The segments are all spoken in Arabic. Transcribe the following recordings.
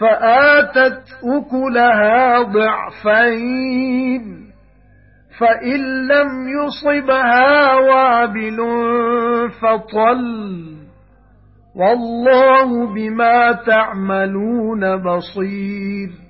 فآتت أكلها ضعفين فإن لم يصبها وابل فطل. والله بما تعملون بصير.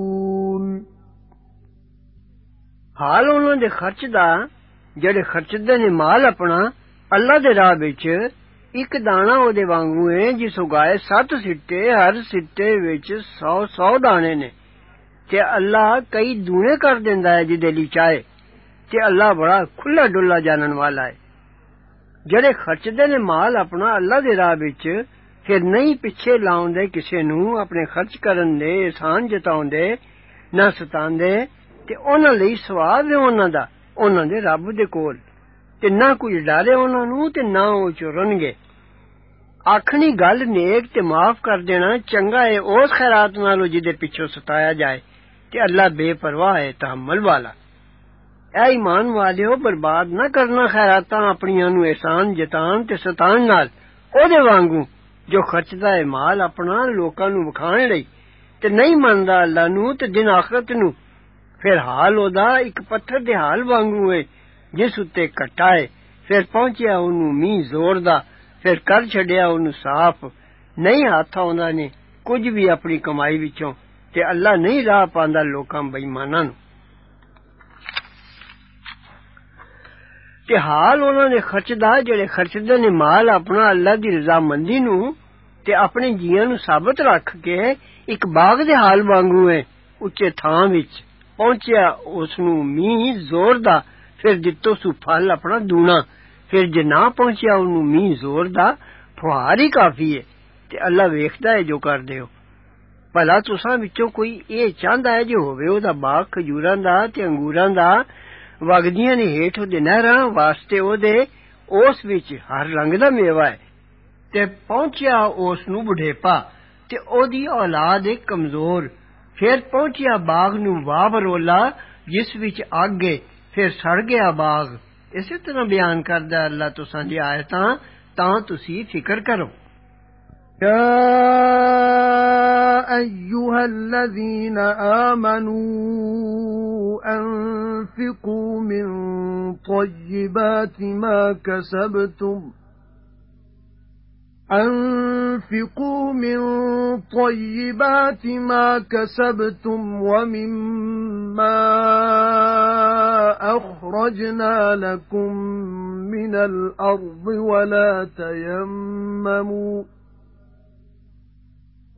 ਹਾਲ ਉਹਨਾਂ ਦੇ ਖਰਚ ਦਾ ਜਿਹੜੇ ਖਰਚਦੇ ਨੇ ਮਾਲ ਆਪਣਾ ਅੱਲਾ ਦੇ ਰਾਹ ਵਿੱਚ ਇੱਕ ਦਾਣਾ ਉਹਦੇ ਵਾਂਗੂ ਹੈ ਜਿਸ ਉਗਾਏ ਸੱਤ ਸਿੱਟੇ ਹਰ ਸਿੱਟੇ ਵਿੱਚ 100 100 ਦਾਣੇ ਨੇ ਤੇ ਅੱਲਾ ਕਈ ਦੂਣੇ ਕਰ ਦਿੰਦਾ ਹੈ ਜਿਹਦੇ ਲਈ ਚਾਹੇ ਤੇ ਅੱਲਾ ਬੜਾ ਖੁੱਲਾ ਡੁੱਲਾ ਜਾਣਨ ਵਾਲਾ ਹੈ ਜਿਹੜੇ ਖਰਚਦੇ ਨੇ ਮਾਲ ਆਪਣਾ ਅੱਲਾ ਦੇ ਰਾਹ ਵਿੱਚ ਫਿਰ ਨਹੀਂ ਪਿੱਛੇ ਲਾਉਂਦੇ ਕਿਸੇ ਨੂੰ ਆਪਣੇ ਖਰਚ ਕਰਨ ਦੇ ਇਹਸਾਨ ਜਤਾਉਂਦੇ ਨਾ ਸਤਾਉਂਦੇ ਤੇ ਉਹਨਾਂ ਲਈ ਸਵਾਬ ਹੈ ਉਹਨਾਂ ਦਾ ਉਹਨਾਂ ਦੇ ਰੱਬ ਦੇ ਕੋਲ ਤੇ ਨਾ ਕੋਈ ਡਾਰੇ ਉਹਨਾਂ ਨੂੰ ਤੇ ਨਾ ਉਹ ਚੁਰਨਗੇ ਆਖਣੀ ਗੱਲ ਨੇਕ ਤੇ ਮਾਫ ਕਰ ਦੇਣਾ ਚੰਗਾ ਹੈ ਉਸ ਖੈਰਾਤ ਨਾਲੋਂ ਜਿਹਦੇ ਪਿੱਛੋਂ ਸਤਾਇਆ ਜਾਏ ਤੇ ਅੱਲਾ ਬੇਪਰਵਾਹ ਹੈ ਤਹਮਲ ਵਾਲਾ ਐ ਈਮਾਨ ਵਾਲਿਓ ਬਰਬਾਦ ਨਾ ਕਰਨਾ ਖੈਰਾਤਾਂ ਆਪਣੀਆਂ ਨੂੰ ਇਹਸਾਨ ਜਤਾਨ ਤੇ ਸਤਾਨ ਨਾਲ ਉਹਦੇ ਵਾਂਗੂ ਜੋ ਖਰਚਦਾ ਹੈ ਮਾਲ ਆਪਣਾ ਲੋਕਾਂ ਨੂੰ ਵਿਖਾਣ ਲਈ ਤੇ ਨਹੀਂ ਮੰਨਦਾ ਅੱਲਾ ਨੂੰ ਤੇ ਦਿਨ ਆਖਰਤ ਨੂੰ ਫਿਰ ਹਾਲ ਉਹਦਾ ਇੱਕ ਪੱਥਰ ਦੇ ਹਾਲ ਵਾਂਗੂ ਹੈ ਜਿਸ ਉੱਤੇ ਘਟਾ ਹੈ ਫਿਰ ਪਹੁੰਚਿਆ ਉਹਨੂੰ ਮੀਂਹ ਜ਼ੋਰ ਦਾ ਫਿਰ ਕਰ ਛੱਡਿਆ ਉਹਨੂੰ ਸਾਫ਼ ਨਹੀਂ ਹੱਥ ਆਉਂਦਾ ਨੇ ਕੁਝ ਵੀ ਆਪਣੀ ਕਮਾਈ ਵਿੱਚੋਂ ਤੇ ਅੱਲਾ ਨਹੀਂ ਰਾਹ ਪਾਉਂਦਾ ਲੋਕਾਂ ਬੇਈਮਾਨਾਂ ਨੂੰ ਤੇ ਹਾਲ ਉਹਨਾਂ ਨੇ ਖਰਚਦਾ ਜਿਹੜੇ ਖਰਚਦੇ ਨੇ ਮਾਲ ਆਪਣਾ ਅੱਲਾ ਦੀ ਰਜ਼ਾਮੰਦੀ ਨੂੰ ਤੇ ਆਪਣੇ ਜੀਆਂ ਨੂੰ ਸਾਬਤ ਰੱਖ ਕੇ ਇੱਕ ਬਾਗ ਦੇ ਹਾਲ ਵਾਂਗੂ ਹੈ ਉੱਚੇ ਥਾਂ ਵਿੱਚ ਪਹੁੰਚਿਆ ਉਸ ਨੂੰ ਮੀਂਹ ਜ਼ੋਰ ਦਾ ਫਿਰ ਦਿੱਤੋ ਸੁ ਫਲ ਆਪਣਾ ਦੂਣਾ ਫਿਰ ਜੇ ਨਾ ਪਹੁੰਚਿਆ ਉਹਨੂੰ ਮੀਂਹ ਜ਼ੋਰ ਦਾ ਫੁਹਾਰ ਹੀ ਕਾਫੀ ਹੈ ਤੇ ਅੱਲਾ ਵੇਖਦਾ ਹੈ ਜੋ ਕਰਦੇ ਹੋ ਭਲਾ ਤੁਸਾਂ ਵਿੱਚੋਂ ਕੋਈ ਇਹ ਚਾਹੁੰਦਾ ਹੈ ਜੇ ਹੋਵੇ ਉਹਦਾ ਬਾਗ ਖਜੂਰਾਂ ਦਾ ਤੇ ਅੰਗੂਰਾਂ ਦਾ ਵਗਦੀਆਂ ਨੇ ਹੇਠ ਉਹਦੇ ਨਹਿਰਾਂ ਵਾਸਤੇ ਉਹਦੇ ਉਸ ਵਿੱਚ ਹਰ ਰੰਗ ਦਾ ਮੇਵਾ ਹੈ ਤੇ ਪਹੁੰਚਿਆ ਉਸ ਨੂੰ ਬੁਢੇਪਾ ਤੇ ਉਹਦੀ ਔਲਾਦ ਇੱਕ پھر پہنچیا باغ نو واہ برولا جس وچ اگ ہے پھر سڑ گیا باغ اسی طرح بیان کردا اللہ تساں دی آیتاں تاں تسی فکر کرو يا ايها الذين امنوا انفقوا من طيبات ما كسبتم أَنفِقُوا مِن طَيِّبَاتِ مَا كَسَبْتُمْ وَمِمَّا أَخْرَجْنَا لَكُم مِّنَ الْأَرْضِ وَلَا تَيَمَّمُوا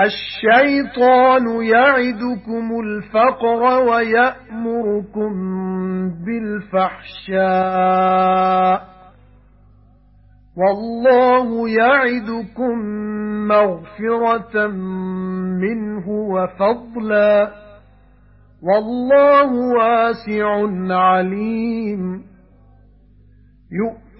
الشَّيْطَانُ يَعِدُكُمُ الْفَقْرَ وَيَأْمُرُكُم بِالْفَحْشَاءِ. وَاللَّهُ يَعِدُكُم مَّغْفِرَةً مِّنْهُ وَفَضْلًا. وَاللَّهُ وَاسِعٌ عَلِيمٌ.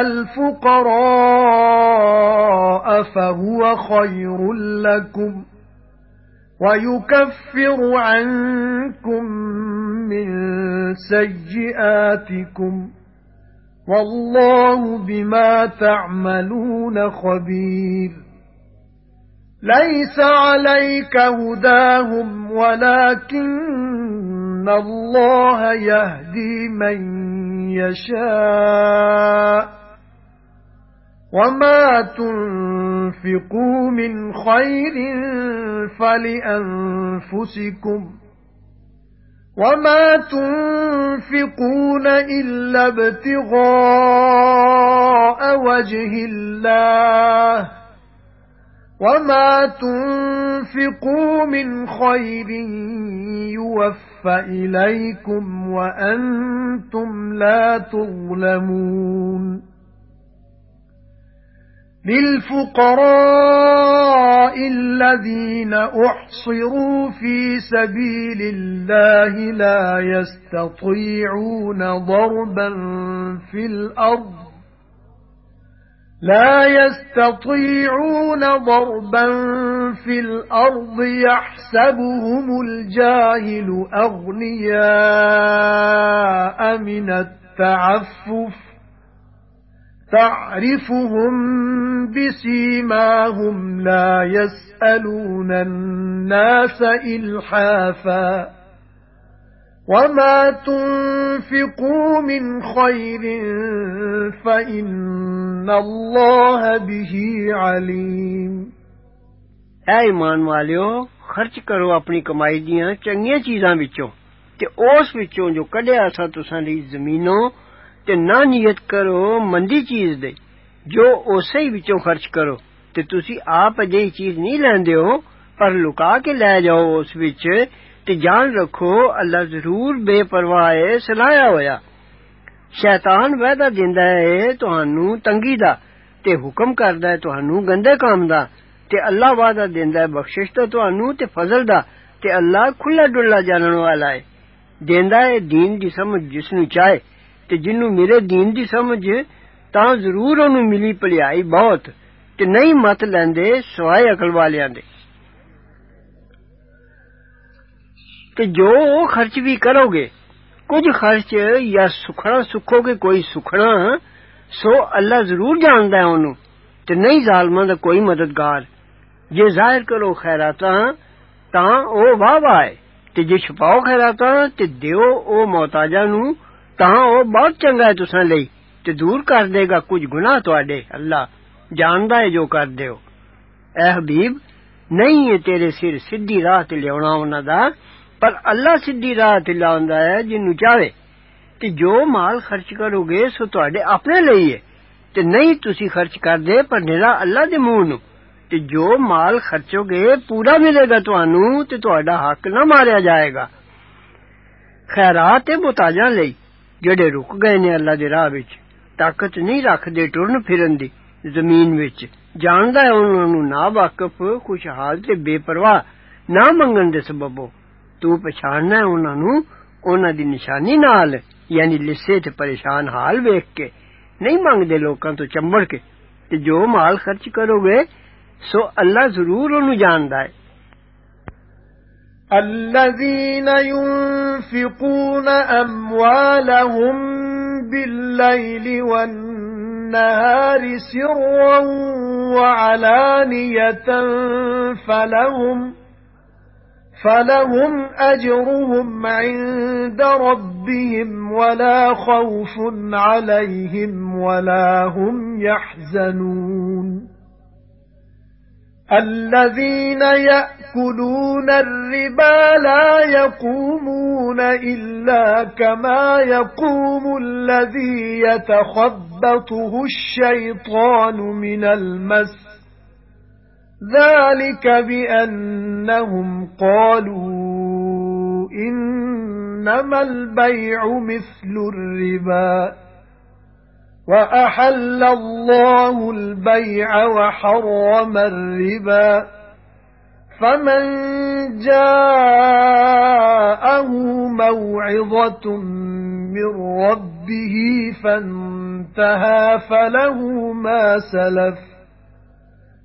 الْفُقَرَاءَ فَهُوَ خَيْرٌ لَّكُمْ وَيُكَفِّرُ عَنكُم مِّن سَيِّئَاتِكُمْ وَاللَّهُ بِمَا تَعْمَلُونَ خَبِيرٌ لَيْسَ عَلَيْكَ هُدَاهُمْ وَلَكِنَّ اللَّهَ يَهْدِي مَن يَشَاءُ وَمَا تُنفِقُوا مِنْ خَيْرٍ فَلِأَنفُسِكُمْ وَمَا تُنفِقُونَ إِلَّا ابْتِغَاءَ وَجْهِ اللَّهِ وَمَا تُنفِقُوا مِنْ خَيْرٍ يُوَفَّ إِلَيْكُمْ وَأَنْتُمْ لَا تُظْلَمُونَ. لِلْفُقَرَاءِ الَّذِينَ أُحْصِرُوا فِي سَبِيلِ اللَّهِ لَا يَسْتَطِيعُونَ ضَرْبًا فِي الْأَرْضِ لا يستطيعون ضربا في الأرض يحسبهم الجاهل أغنياء من التعفف. تعرفهم بسيماهم لا يسألون الناس إلحافاً. وَمَا تُنفِقُوا مِنْ خَيْرٍ فَإِنَّ اللَّهَ بِهِ عَلِيمٌ. اے ایمان والیو، خرچ کرو اپنی کمائی دیاں چنگیاں چیزاں وچوں تے اس وچوں جو کڈیا سا تساں لی زمینوں تے نہ نیت کرو مندی چیز دے، جو اسے وچوں خرچ کرو۔ تے تسی آپ اجے چیز نہیں لیندے ہو، پر لکا کے لے جاؤ اس وچ تے جان رکھو اللہ ضرور بے پرواہ ہے سلایا ہویا۔ شیطان وعدہ دیندا ہے تانوں تنگی دا۔ تے حکم کردا ہے تانوں گندے کام دا۔ ਤੇ ਅੱਲਾ ਵਾਅਦਾ ਦਿੰਦਾ ਹੈ ਬਖਸ਼ਿਸ਼ ਦਾ ਤੁਹਾਨੂੰ ਤੇ ਫਜ਼ਲ ਦਾ ਤੇ ਅੱਲਾ ਖੁੱਲਾ ਡੁੱਲਾ ਜਾਣਨ ਵਾਲਾ ਹੈ ਦਿੰਦਾ ਹੈ دین ਦੀ ਸਮਝ ਜਿਸ ਨੂੰ ਚਾਹੇ ਤੇ ਜਿੰਨੂੰ ਮਿਲੇ دین ਦੀ ਸਮਝ ਤਾਂ ਜ਼ਰੂਰ ਉਹਨੂੰ ਮਿਲੀ ਭਲਾਈ ਬਹੁਤ ਤੇ ਨਹੀਂ ਮਤ ਲੈਂਦੇ ਸਵਾਏ ਅਕਲ ਵਾਲਿਆਂ ਦੇ ਕਿ ਜੋ ਖਰਚ ਵੀ ਕਰੋਗੇ ਕੁਝ ਖਰਚ ਜਾਂ ਸੁਖਣਾ ਸੁਖੋਗੇ ਕੋਈ ਸੁਖਣਾ ਸੋ ਅੱਲਾ ਜ਼ਰੂਰ ਜਾਣਦਾ ਹੈ ਉਹਨੂੰ ਤੇ ਨਹੀਂ ਜ਼ਾਲਮਾਂ ਦਾ ਕੋਈ ਮਦਦਗਾਰ ਜੇ ਜ਼ਾਹਿਰ ਕਰੋ ਖੈਰਾਤਾਂ ਤਾਂ ਉਹ ਵਾਹ ਵਾਹ ਹੈ ਤੇ ਜੇ ਛੁਪਾਓ ਖੈਰਾਤਾਂ ਤੇ ਦਿਓ ਉਹ ਮੌਤਾਜਾਂ ਨੂੰ ਤਾਂ ਉਹ ਬਹੁਤ ਚੰਗਾ ਹੈ ਤੁਸਾਂ ਲਈ ਤੇ ਦੂਰ ਕਰ ਦੇਗਾ ਕੁਝ ਗੁਨਾਹ ਤੁਹਾਡੇ ਅੱਲਾ ਜਾਣਦਾ ਹੈ ਜੋ ਕਰਦੇ ਹੋ ਐ ਹਬੀਬ ਨਹੀਂ ਹੈ ਤੇਰੇ ਸਿਰ ਸਿੱਧੀ ਰਾਹ ਤੇ ਲਿਆਉਣਾ ਉਹਨਾਂ ਦਾ ਪਰ ਅੱਲਾ ਸਿੱਧੀ ਰਾਹ ਤੇ ਲਾਉਂਦਾ ਹੈ ਜਿਹਨੂੰ ਚਾਹੇ ਤੇ ਜੋ ਮਾਲ ਖਰਚ ਕਰੋਗੇ ਸੋ ਤੁਹਾਡੇ ਆਪਣੇ ਲਈ ਹੈ ਤੇ ਨਹੀਂ ਤੁਸੀਂ ਖਰਚ ਕਰਦੇ ਪਰ تے جو مال خرچو گے پورا ملے گا تانوں تے حق نہ ماریا جائے گا خیرات محتاجاں لئی جڑے رک گئے نے اللہ دے راہ وچ طاقت نہیں رکھدے ٹرن پھرن دی زمین وچ جاندا ہے انہاں نوں نا واقف خوشحال تے بے پرواہ نہ منگن دے سببو تو پہچاننا ہے انہاں نوں انہاں دی نشانی نال یعنی لسے تے پریشان حال ویکھ کے نہیں منگدے لوکاں تو چمبڑ کے تے جو مال خرچ کرو گے سو اللہ ضرور انہوں جاندا ہے۔ الذين ينفقون أموالهم بالليل والنهار سرا وعلانية فلهم فَلَهُمْ أَجْرُهُمْ عِندَ رَبِّهِمْ وَلَا خَوْفٌ عَلَيْهِمْ وَلَا هُمْ يَحْزَنُونَ۔ الَّذِينَ يَأْكُلُونَ الرِّبَا لَا يَقُومُونَ إِلَّا كَمَا يَقُومُ الَّذِي يَتَخَبَّطُهُ الشَّيْطَانُ مِنَ الْمَسِّ. ذَلِكَ بِأَنَّهُمْ قَالُوا إِنَّمَا الْبَيْعُ مِثْلُ الرِّبَا. وَأَحَلَّ اللَّهُ الْبَيْعَ وَحَرَّمَ الرِّبَا فَمَن جَاءَهُ مَوْعِظَةٌ مِّن رَّبِّهِ فَانتَهَى فَلَهُ مَا سَلَفَ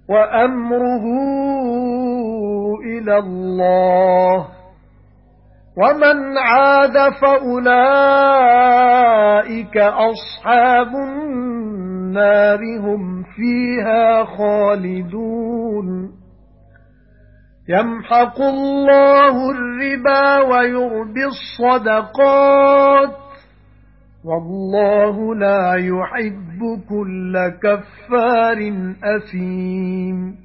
وَأَمْرُهُ إِلَى اللَّهِ وَمَنْ عَادَ فَأُولَئِكَ أَصْحَابُ النَّارِ هُمْ فِيهَا خَالِدُونَ. يَمْحَقُ اللَّهُ الرِّبَا وَيُرْبِي الصَّدَقَاتِ. وَاللَّهُ لَا يُحِبُّ كُلَّ كَفَّارٍ أَثِيمٍ.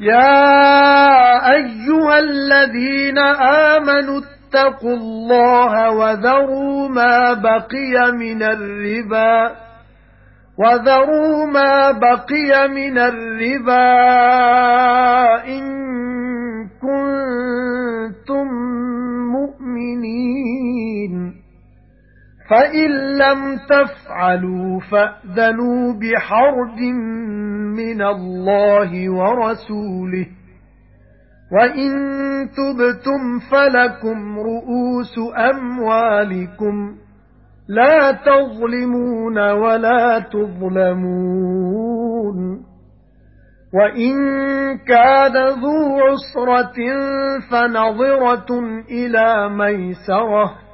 يَا أَيُّهَا الَّذِينَ آمَنُوا اتَّقُوا اللَّهَ وَذَرُوا مَا بَقِيَ مِنَ الرِّبَا وَذَرُوا مَا بَقِيَ مِنَ الرِّبَا إِن كُنتُم مُّؤْمِنِينَ. فَإِن لَّمْ تَفْعَلُوا فَأْذَنُوا بِحَرْبٍ مِّنَ اللَّهِ وَرَسُولِهِ وَإِن تُبْتُمْ فَلَكُمْ رُءُوسُ أَمْوَالِكُمْ لَا تَظْلِمُونَ وَلَا تُظْلَمُونَ وَإِن كَانَ ذُو عُسْرَةٍ فَنَظِرَةٌ إِلَى مَيْسَرَةٍ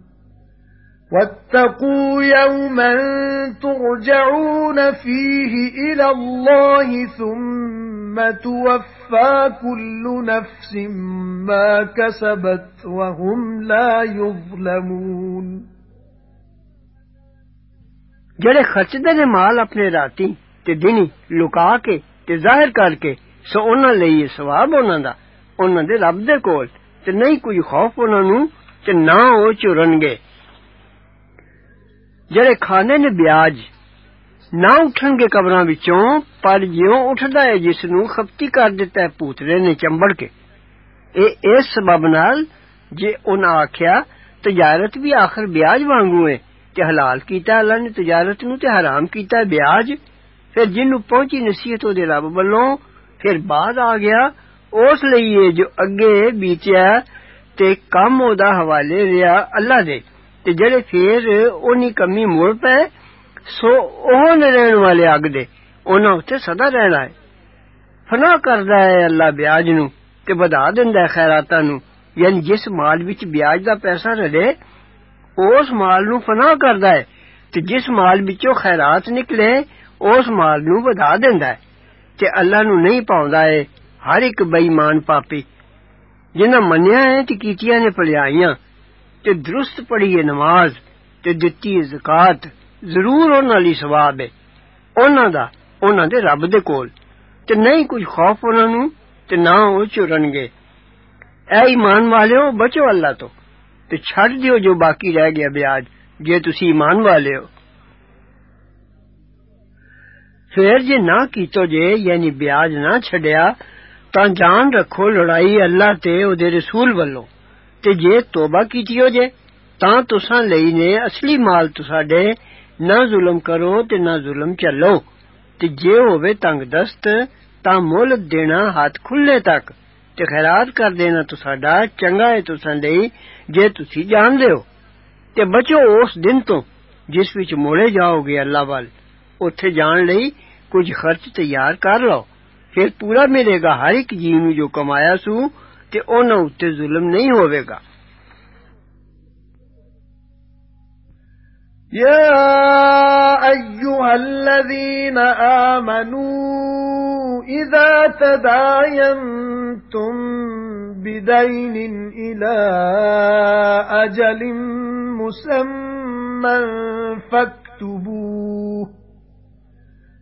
وَاتَّقُوا يَوْمًا تُرْجَعُونَ فِيهِ إِلَى اللَّهِ ثُمَّ تُوَفَّى كُلُّ نَفْسٍ مَا كَسَبَتْ وَهُمْ لَا يُظْلَمُونَ ਜਿਹੜੇ ਖਰਚਦੇ ਨੇ ਮਾਲ ਆਪਣੇ ਰਾਤੀ ਤੇ ਦਿਨੀ ਲੁਕਾ ਕੇ ਤੇ ਜ਼ਾਹਿਰ ਕਰਕੇ ਸੋ ਉਹਨਾਂ ਲਈ ਇਹ ਸਵਾਬ ਉਹਨਾਂ ਦਾ ਉਹਨਾਂ ਦੇ ਰੱਬ ਦੇ ਕੋਲ ਤੇ ਨਹੀਂ ਕੋਈ ਖੌਫ ਉਹਨਾਂ ਨੂੰ ਤੇ ਨਾ ਉਹ ਚੁਰਨਗੇ جڑے کھانے نے بیاج نہ اٹھن گے قبراں وچوں، پر جیوں اٹھدا ہے جس نو خفتی کر دیتا ہے پوترے نے چمبڑ کے۔ اے اس سبب نال جے انہاں آکھیا، تجارت بھی آخر بیاج وانگو ہے کہ حلال کیتا اللہ نے، تجارت نو تے حرام کیتا ہے بیاج۔ پھر جنوں پہنچی نصیحت دے رب والوں پھر بعد آ گیا، اس لئی جو اگے بیچیا تے کم او دا حوالے ریا اللہ دے۔ تے جڑے پھر اونی کمی مڑ پے سو اوہ رہن والے اگ دے انہاں اوتے سدا رہنا ہے فنا کردا ہے اللہ بیاج نو تے بدا دیندا ہے خیراتاں نو یعنی جس مال وچ بیاج دا پیسہ رلے اس مال نو فنا کردا ہے تے جس مال وچوں خیرات نکلے اس مال نو بدا دیندا ہے تے اللہ نو نہیں پاوندا ہے ہر ایک بے ایمان پاپی جنہاں منیا ہے تے کیتیاں نے پلیاں تے درست پڑھی پڑھیے نماز تے دتی ہے زکات، ضرور انہاں لئی ثواب ہے۔ انہاں دا، انہاں دے رب دے کول۔ تے نہیں کوئی خوف انہاں نوں، تے نہ او چرن گے۔ اے ایمان والےو بچو اللہ تو۔ تے چھڈ دیو جو باقی رہ گیا بیاج، جے تسی ایمان والے ہو۔ پھر جے نہ کیتو جے یعنی بیاج نہ چھڈیا تا جان رکھو لڑائی اللہ تے او دے رسول والوں تے جے توبہ کیتیو جے، تاں تساں لئی نے اصلی مال تساڈے، نہ ظلم کرو تے نہ ظلم چلو۔ تے جے ہووے تنگ دست، تاں مہلت دینا ہاتھ کھلنے تک۔ تے خیرات کر دینا تساڈا، چنگا اے تساں لئی جے تسی جان دیو تے بچو اس دن تو جس وچ موڑے جاؤ گے اللہ وال۔ اوتھے جان لئی کچھ خرچ تیار کر لو۔ پھر پورا ملے گا ہر ایک جی نو جو کمایا سو ਤੇ ਉਹਨਾਂ ਉੱਤੇ ਜ਼ੁਲਮ ਨਹੀਂ ਹੋਵੇਗਾ يا ايها الذين امنوا اذا تداينتم بدين الى اجل مسمى فاكتبوه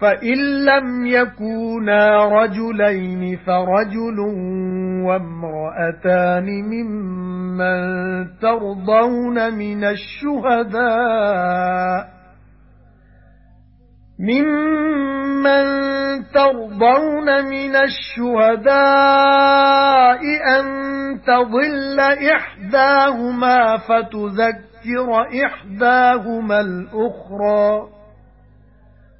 فَإِن لَّمْ يَكُونَا رَجُلَيْنِ فَرَجُلٌ وَامْرَأَتَانِ مِمَّن تَرْضَوْنَ مِنَ الشُّهَدَاءِ مِمَّن تَرْضَوْنَ مِنَ الشُّهَدَاءِ أَن تَضِلَّ إِحْدَاهُمَا فَتُذَكِّرَ إِحْدَاهُمَا الْأُخْرَى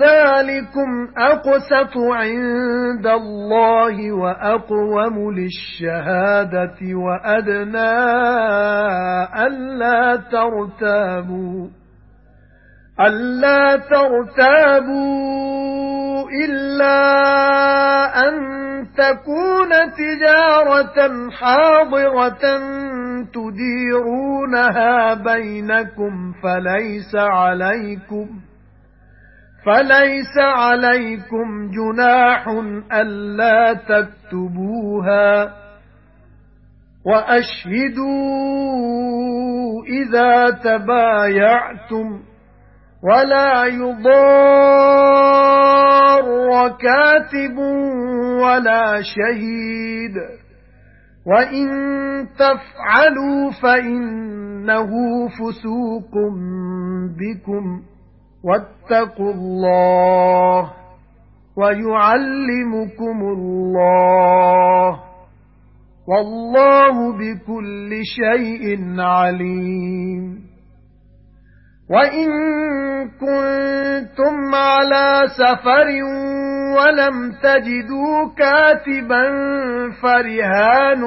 ذَلِكُمْ أَقْسَطُ عِندَ اللَّهِ وَأَقْوَمُ لِلشَّهَادَةِ وَأَدْنَى أَلَّا تَرْتَابُوا أَلَّا تَرْتَابُوا إِلَّا أَن تَكُونَ تِجَارَةً حَاضِرَةً تُدِيرُونَهَا بَيْنَكُمْ فَلَيْسَ عَلَيْكُمْ فَلَيْسَ عَلَيْكُمْ جُنَاحٌ أَلَّا تَكْتُبُوهَا وَأَشْهِدُوا إِذَا تَبَايَعْتُمْ وَلَا يُضَارَّ كَاتِبٌ وَلَا شَهِيدٌ وَإِن تَفْعَلُوا فَإِنَّهُ فُسُوقٌ بِكُمْ وَاتَّقُوا اللَّهَ وَيُعَلِّمُكُمُ اللَّهُ وَاللَّهُ بِكُلِّ شَيْءٍ عَلِيمٌ. وَإِن كُنتُمْ عَلَى سَفَرٍ وَلَمْ تَجِدُوا كَاتِبًا فَرِهَانٌ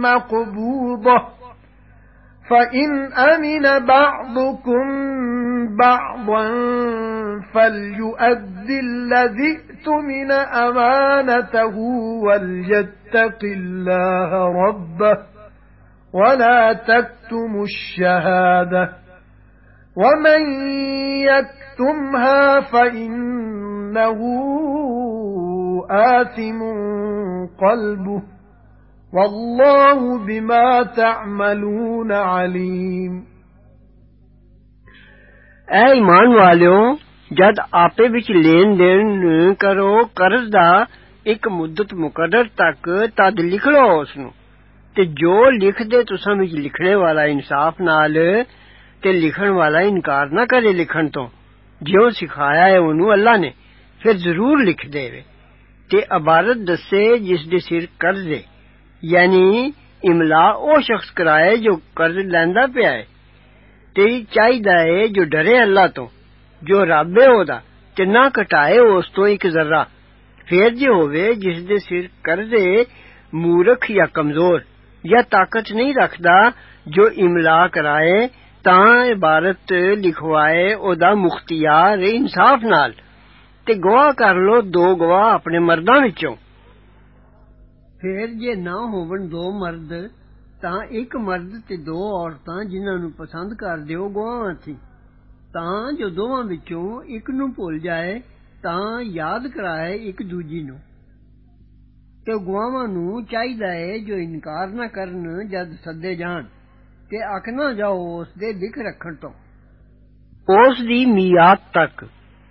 مَّقْبُوضَةٌ فَإِنْ أَمِنَ بَعْضُكُمْ بَعْضًا فَلْيُؤَدِّ الَّذِي اؤْتُمِنَ أَمَانَتَهُ وَلْيَتَّقِ اللَّهَ رَبَّهُ وَلَا تَكْتُمُوا الشَّهَادَةَ وَمَن يَكْتُمْهَا فَإِنَّهُ آثم قلبه والله بما تعملون عليم اے ایمان ਵਾਲਿਓ ਜਦ ਆਪੇ ਵਿੱਚ ਲੈਣ ਦੇਣ ਕਰੋ ਕਰਜ਼ ਦਾ ਇੱਕ ਮੁੱਦਤ ਮੁਕਰਰ ਤੱਕ ਤਦ ਲਿਖ ਲਓ ਉਸ ਨੂੰ ਤੇ ਜੋ ਲਿਖਦੇ ਤੁਸੀਂ ਵਿੱਚ ਲਿਖਣੇ ਵਾਲਾ ਇਨਸਾਫ ਨਾਲ ਤੇ ਲਿਖਣ ਵਾਲਾ ਇਨਕਾਰ ਨਾ ਕਰੇ ਲਿਖਣ ਤੋਂ ਜਿਉਂ ਸਿਖਾਇਆ ਹੈ ਉਹਨੂੰ ਅੱਲਾ ਨੇ ਫਿਰ ਜ਼ਰੂਰ ਲਿਖ ਦੇਵੇ ਤੇ ਇਬਾਰਤ ਦੱਸੇ ਜਿਸ ਦੇ ਸਿਰ ਕਰਜ਼ یعنی املا او شخص کرائے جو قرض لینا پیا ہے۔ تیری ہے جو ڈرے اللہ تو، جو رب ہودا تے نہ کٹائے اس تو ایک ذرہ۔ پھر جے ہووے جس دے سر قرضہ اے مورکھ یا کمزور، یا طاقت نہیں رکھدا جو املا کرائے، تا عبارت لکھوائے او دا مختیار انصاف نال۔ تے گواہ کر لو، دو گواہ اپنے مرداں وچوں۔ ਫੇਰ ਜੇ ਨਾ ਹੋਵਣ ਦੋ ਮਰਦ, ਤਾਂ ਇੱਕ ਮਰਦ ਤੇ ਦੋ ਔਰਤਾਂ ਜਿਨ੍ਹਾਂ ਨੂੰ ਪਸੰਦ ਕਰਦੇ ਹੋ ਗਵਾਹਾਂ ਸੀ। ਤਾਂ ਜੋ ਦੋਵਾਂ ਵਿੱਚੋਂ ਇੱਕ ਨੂੰ ਭੁੱਲ ਜਾਏ, ਤਾਂ ਯਾਦ ਕਰਾਏ ਇੱਕ ਦੂਜੀ ਨੂੰ। ਤੇ ਗਵਾਹਾਂ ਨੂੰ ਚਾਹੀਦਾ ਹੈ ਜੋ ਇਨਕਾਰ ਨਾ ਕਰਨ ਜਦ ਸੱਦੇ ਜਾਣ ਤੇ ਅੱਖ ਨਾ ਜਾਓ ਉਸ ਦੇ ਦਿਖ ਰੱਖਣ ਤੋਂ। ਉਸ ਦੀ ਮਿਆਦ ਤੱਕ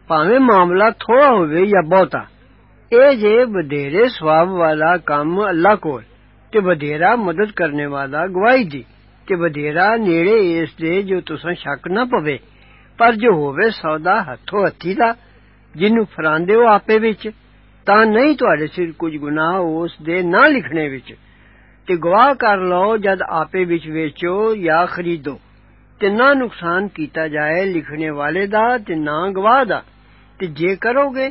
ਭਾਵੇਂ ਮਾਮਲਾ ਥੋੜਾ ਹੋਵੇ ਜਾਂ ਬਹੁਤਾ ਇਹ ਜੇ ਵਧੇਰੇ ਸਵਾਬ ਵਾਲਾ ਕੰਮ ਅੱਲਾ ਕੋਲ ਤੇ ਵਧੇਰਾ ਮਦਦ ਕਰਨੇ ਵਾਲਾ ਗਵਾਹੀ ਦੀ ਤੇ ਵਧੇਰਾ ਨੇੜੇ ਇਸ ਦੇ ਜੋ ਤੁਸੀਂ ਸ਼ੱਕ ਨਾ ਪਵੇ ਪਰ ਜੋ ਹੋਵੇ ਸੌਦਾ ਹੱਥੋਂ ਹੱਥੀ ਦਾ ਜਿਹਨੂੰ ਫਰਾਂਦੇ ਹੋ ਆਪੇ ਵਿੱਚ ਤਾਂ ਨਹੀਂ ਤੁਹਾਡੇ ਸਿਰ ਕੁਝ ਗੁਨਾਹ ਉਸ ਦੇ ਨਾ ਲਿਖਣੇ ਵਿੱਚ ਤੇ ਗਵਾਹ ਕਰ ਲਓ ਜਦ ਆਪੇ ਵਿੱਚ ਵੇਚੋ ਜਾਂ ਖਰੀਦੋ ਤੇ ਨਾ ਨੁਕਸਾਨ ਕੀਤਾ ਜਾਏ ਲਿਖਣੇ ਵਾਲੇ ਦਾ ਤੇ ਨਾ ਗਵਾਹ ਦਾ ਤੇ ਜੇ ਕਰੋਗੇ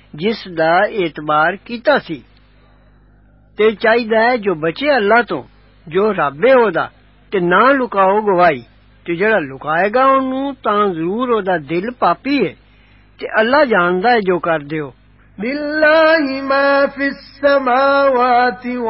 جس دا اعتبار کیتا سی۔ تے چاہیدا ہے جو بچے اللہ تو، جو رب ہے اودا تے نہ لکاؤ گواہی۔ تے جڑا لکائے گا اونوں تاں ضرور اودا دل پاپی ہے۔ تے اللہ جاندا ہے جو کر دیو لله ما في السماوات و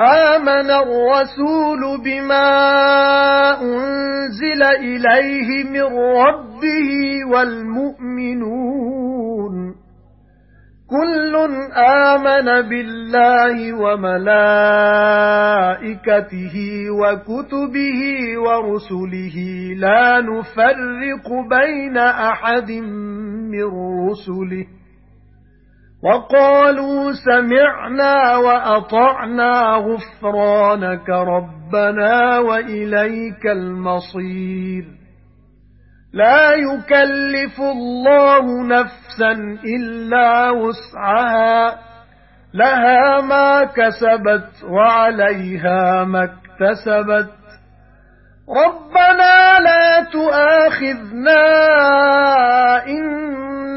آمن الرسول بما أنزل إليه من ربه والمؤمنون. كل آمن بالله وملائكته وكتبه ورسله. لا نفرق بين أحد من رسله. وَقَالُوا سَمِعْنَا وَأَطَعْنَا غُفْرَانَكَ رَبَّنَا وَإِلَيْكَ الْمَصِيرُ. لَا يُكَلِّفُ اللَّهُ نَفْسًا إِلَّا وُسْعَهَا لَهَا مَا كَسَبَتْ وَعَلَيْهَا مَا اكْتَسَبَتْ. رَبَّنَا لَا تُؤَاخِذْنَا إِن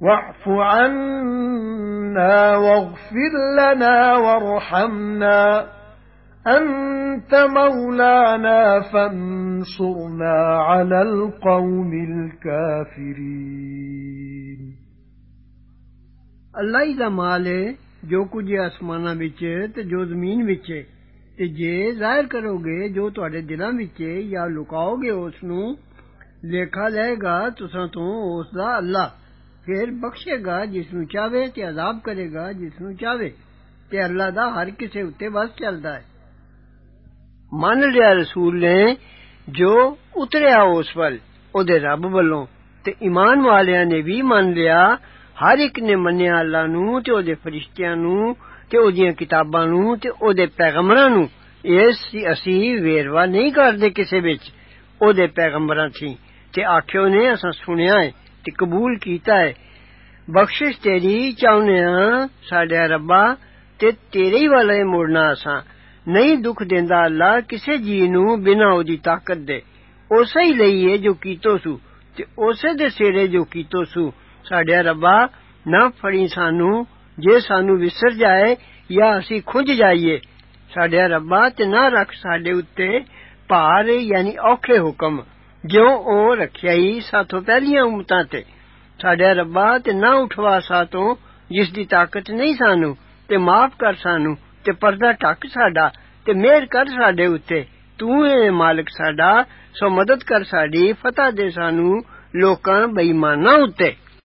وَاعْفُ عَنَّا وَاغْفِرْ لَنَا وَارْحَمْنَا. أَنْتَ مَوْلَانَا فَانصُرْنَا عَلَى الْقَوْمِ الْكَافِرِينَ. اللہ دا اے مال جو کچھ آسماناں وچ تے جو زمین وچ تے جے ظاہر کرو گے جو تواڈے دلاں وچ یا لکاؤ گے اس نو لے گا تساں تو اس دا اللہ پھر بخشے گا جس نو چاہے تے عذاب کرے گا جس نو چاہے تے اللہ دا ہر کسے اتے بس چلدا ہے من لیا رسول نے جو اتریا اس ول او دے رب والوں تے ایمان والیاں نے بھی من لیا ہر ایک نے منیا اللہ نو تے او دے فرشتیاں نو تے او دیاں کتاباں نو تے او دے پیغمبراں نو اس اسی ویروا نہیں کردے کسے وچ أو دے پیغمبراں تھی تے آکھیو نے اساں سنیا ہے ਤੇ ਕਬੂਲ ਕੀਤਾ ਹੈ ਬਖਸ਼ਿਸ਼ ਤੇਰੀ ਚਾਹੁੰਦੇ ਆ ਸਾਡੇ ਰੱਬਾ ਤੇ ਤੇਰੇ ਹੀ ਵੱਲ ਮੁੜਨਾ ਅਸਾਂ ਨਹੀਂ ਦੁੱਖ ਦਿੰਦਾ ਅੱਲਾ ਕਿਸੇ ਜੀ ਨੂੰ ਬਿਨਾਂ ਉਹਦੀ ਤਾਕਤ ਦੇ ਉਸੇ ਹੀ ਲਈ ਹੈ ਜੋ ਕੀਤੋ ਸੂ ਤੇ ਉਸੇ ਦੇ ਸਿਰੇ ਜੋ ਕੀਤੋ ਸੂ ਸਾਡੇ ਰੱਬਾ ਨਾ ਫੜੀ ਸਾਨੂੰ ਜੇ ਸਾਨੂੰ ਵਿਸਰ ਜਾਏ ਜਾਂ ਅਸੀਂ ਖੁੱਜ ਜਾਈਏ ਸਾਡੇ ਰੱਬਾ ਤੇ ਨਾ ਰੱਖ ਸਾਡੇ ਉੱਤੇ ਭਾਰ ਯਾਨੀ ਔਖੇ ਹੁਕਮ جو او رکھیا سی ساتھوں پہلیاں امتاں تے ساڈا ربا تے نہ اٹھوا ساتوں جس دی طاقت نہیں سانو تے معاف کر سانو تے پردہ ڈھک ساڈا تے مہر کر ساڈے اوتے تو اے مالک ساڈا سو مدد کر ساڈی فتح دے سانو لوکاں بے ایماناں اوتے